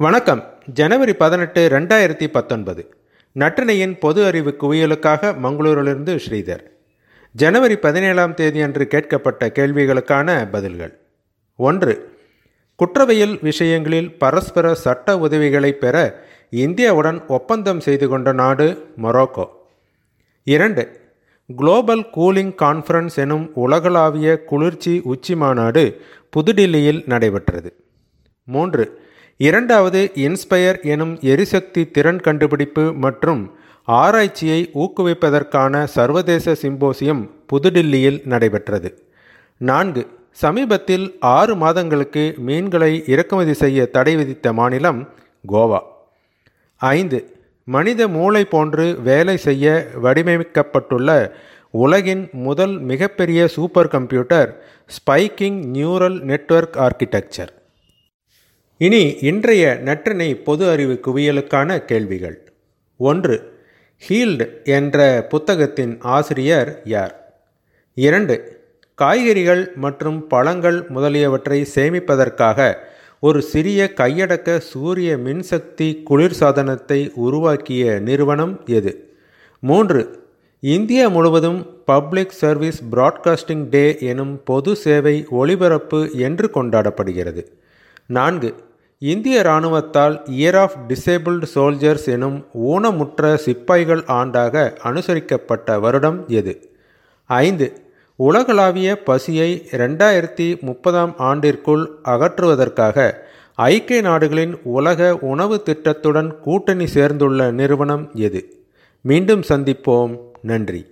வணக்கம். ஜனவரி பதினெட்டு ரெண்டாயிரத்தி பத்தொன்பது. நற்றினையின் பொது அறிவு குவியலுக்காக மங்களூரிலிருந்து ஸ்ரீதர். ஜனவரி பதினேழாம் தேதி அன்று கேட்கப்பட்ட கேள்விகளுக்கான பதில்கள். ஒன்று குற்றவியல் விஷயங்களில் பரஸ்பர சட்ட உதவிகளை பெற இந்தியாவுடன் ஒப்பந்தம் செய்து கொண்ட நாடு மொரோக்கோ. இரண்டு குளோபல் கூலிங் கான்ஃபரன்ஸ் எனும் உலகளாவிய குளிர்ச்சி உச்சி மாநாடு புதுடில்லியில் நடைபெற்றது. மூன்று இரண்டாவது இன்ஸ்பயர் எனும் எரிசக்தி திறன் கண்டுபிடிப்பு மற்றும் ஆராய்ச்சியை ஊக்குவிப்பதற்கான சர்வதேச சிம்போசியம் புதுடில்லியில் நடைபெற்றது. நான்கு சமீபத்தில் ஆறு மாதங்களுக்கு மீன்களை இறக்குமதி செய்ய தடை விதித்த மாநிலம் கோவா. ஐந்து மனித மூளை போன்று வேலை செய்ய வடிவமைக்கப்பட்டுள்ள உலகின் முதல் மிகப்பெரிய super computer spiking neural network architecture இனி இன்றைய நற்றினை பொது அறிவு குவியலுக்கான கேள்விகள். ஒன்று ஹீல்டு என்ற புத்தகத்தின் ஆசிரியர் யார்? இரண்டு காய்கறிகள் மற்றும் பழங்கள் முதலியவற்றை சேமிப்பதற்காக ஒரு சிறிய கையடக்க சூரிய மின்சக்தி குளிர்சாதனத்தை உருவாக்கிய நிறுவனம் எது? மூன்று இந்தியா முழுவதும் பப்ளிக் சர்வீஸ் பிராட்காஸ்டிங் டே எனும் பொது சேவை ஒளிபரப்பு என்று கொண்டாடப்படுகிறது. நான்கு இந்திய இராணுவத்தால் இயர் ஆஃப் டிசேபிள்டு சோல்ஜர்ஸ் எனும் ஊனமுற்ற சிப்பாய்கள் ஆண்டாக அனுசரிக்கப்பட்ட வருடம் எது? ஐந்து. உலகளாவிய பசியை ரெண்டாயிரத்தி முப்பதாம் ஆண்டிற்குள் அகற்றுவதற்காக ஐக்கிய நாடுகளின் உலக உணவு திட்டத்துடன் கூட்டணி சேர்ந்துள்ள நிறுவனம் எது? மீண்டும் சந்திப்போம். நன்றி.